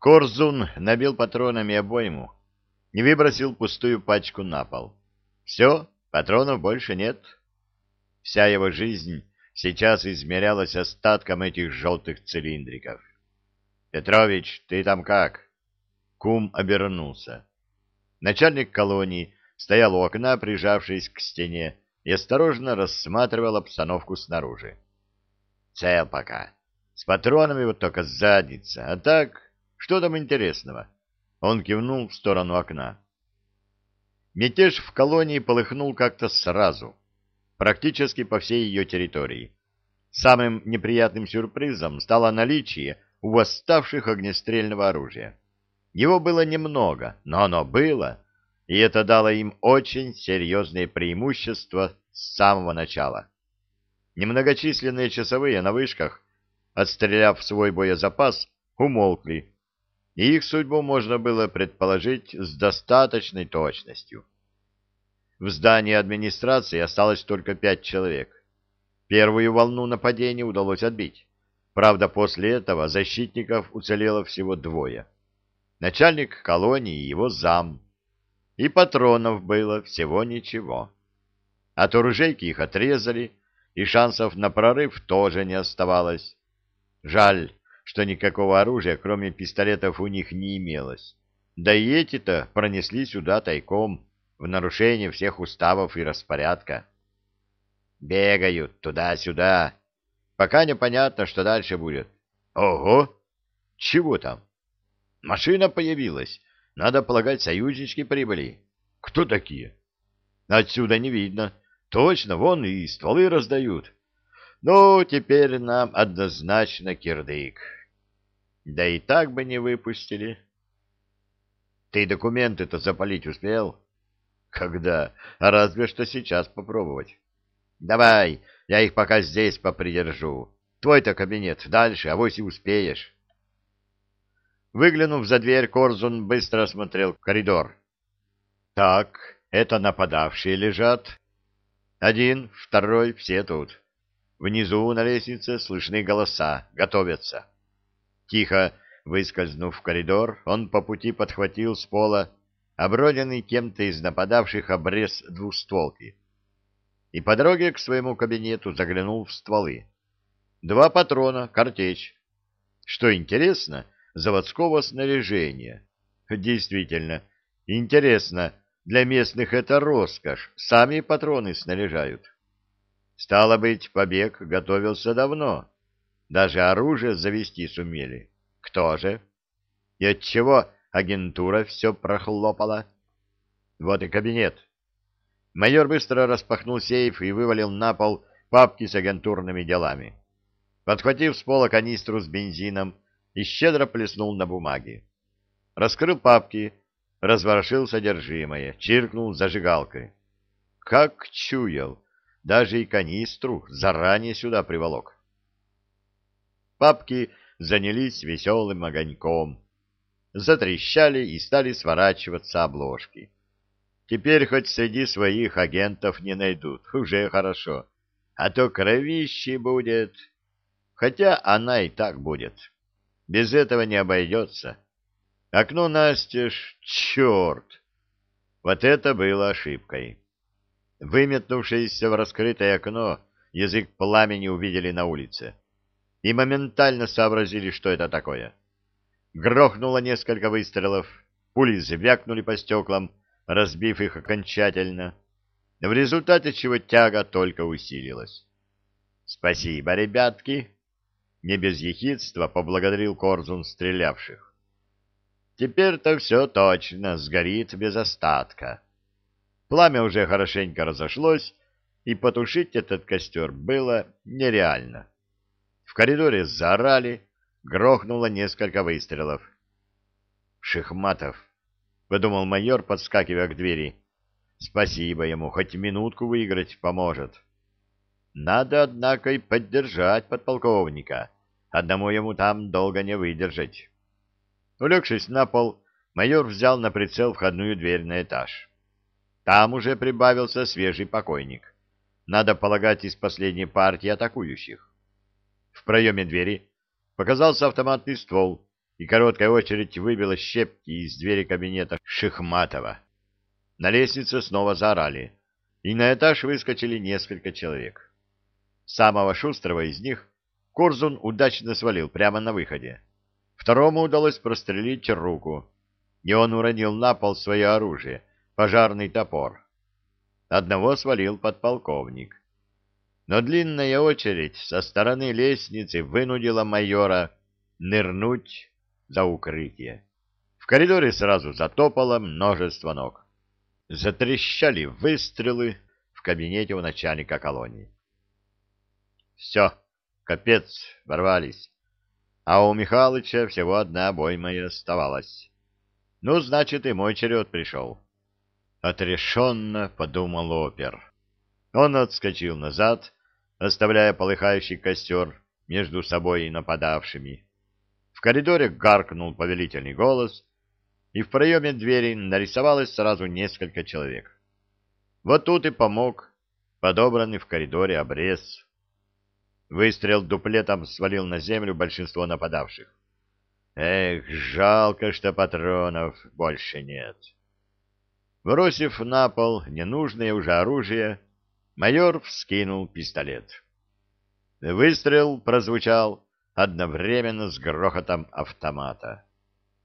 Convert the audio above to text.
Корзун набил патронами обойму и выбросил пустую пачку на пол. Все, патронов больше нет. Вся его жизнь сейчас измерялась остатком этих желтых цилиндриков. «Петрович, ты там как?» Кум обернулся. Начальник колонии стоял у окна, прижавшись к стене, и осторожно рассматривал обстановку снаружи. «Цел пока. С патронами вот только задница. А так, что там интересного?» Он кивнул в сторону окна. Мятеж в колонии полыхнул как-то сразу, практически по всей ее территории. Самым неприятным сюрпризом стало наличие у восставших огнестрельного оружия. Его было немного, но оно было, и это дало им очень серьезные преимущества с самого начала. Немногочисленные часовые на вышках, отстреляв свой боезапас, умолкли, их судьбу можно было предположить с достаточной точностью. В здании администрации осталось только пять человек. Первую волну нападения удалось отбить. Правда, после этого защитников уцелело всего двое. Начальник колонии и его зам. И патронов было всего ничего. От оружейки их отрезали, и шансов на прорыв тоже не оставалось. Жаль, что никакого оружия, кроме пистолетов, у них не имелось. Да и эти-то пронесли сюда тайком, в нарушение всех уставов и распорядка. Бегают туда-сюда, пока непонятно, что дальше будет. Ого! Чего там? Машина появилась. Надо полагать, союзнички прибыли. Кто такие? Отсюда не видно. Точно, вон и стволы раздают. Ну, теперь нам однозначно кирдык. Да и так бы не выпустили. Ты документы-то запалить успел? Когда? А разве что сейчас попробовать. Давай, я их пока здесь попридержу. Твой-то кабинет дальше, а вось и успеешь. Выглянув за дверь, Корзун быстро осмотрел коридор. Так, это нападавшие лежат. Один, второй, все тут. Внизу на лестнице слышны голоса, готовятся. Тихо выскользнув в коридор, он по пути подхватил с пола оброденный кем-то из нападавших обрез двустволки и по дороге к своему кабинету заглянул в стволы. Два патрона, картечь. Что интересно, заводского снаряжения. Действительно, интересно, для местных это роскошь, сами патроны снаряжают. Стало быть, побег готовился давно. Даже оружие завести сумели. Кто же? И отчего агентура все прохлопала? Вот и кабинет. Майор быстро распахнул сейф и вывалил на пол папки с агентурными делами. Подхватив с пола канистру с бензином, и щедро плеснул на бумаге. Раскрыл папки, разворошил содержимое, чиркнул зажигалкой. Как чуял, даже и канистру заранее сюда приволок. Папки занялись веселым огоньком. Затрещали и стали сворачиваться обложки. Теперь хоть среди своих агентов не найдут, уже хорошо. А то кровище будет. Хотя она и так будет. Без этого не обойдется. Окно настежь, черт! Вот это было ошибкой. Выметнувшееся в раскрытое окно, язык пламени увидели на улице. И моментально сообразили, что это такое. Грохнуло несколько выстрелов, пули звякнули по стеклам, разбив их окончательно, в результате чего тяга только усилилась. «Спасибо, ребятки!» Не без ехидства поблагодарил Корзун стрелявших. Теперь-то все точно сгорит без остатка. Пламя уже хорошенько разошлось, и потушить этот костер было нереально. В коридоре заорали, грохнуло несколько выстрелов. «Шихматов», — подумал майор, подскакивая к двери. «Спасибо ему, хоть минутку выиграть поможет». Надо, однако, и поддержать подполковника. Одному ему там долго не выдержать. Улегшись на пол, майор взял на прицел входную дверь на этаж. Там уже прибавился свежий покойник. Надо полагать, из последней партии атакующих. В проеме двери показался автоматный ствол, и короткая очередь выбила щепки из двери кабинета Шихматова. На лестнице снова заорали, и на этаж выскочили несколько человек. Самого шустрого из них Корзун удачно свалил прямо на выходе. Второму удалось прострелить руку, и он уронил на пол свое оружие, пожарный топор. Одного свалил подполковник. Но длинная очередь со стороны лестницы вынудила майора нырнуть за укрытие. В коридоре сразу затопало множество ног. Затрещали выстрелы в кабинете у начальника колонии. Все, капец, ворвались. А у Михалыча всего одна обойма и оставалась. Ну, значит, и мой черед пришел. Отрешенно подумал опер. Он отскочил назад, оставляя полыхающий костер между собой и нападавшими. В коридоре гаркнул повелительный голос, и в проеме двери нарисовалось сразу несколько человек. Вот тут и помог подобранный в коридоре обрез. Выстрел дуплетом свалил на землю большинство нападавших. Эх, жалко, что патронов больше нет. Бросив на пол ненужное уже оружие, майор вскинул пистолет. Выстрел прозвучал одновременно с грохотом автомата.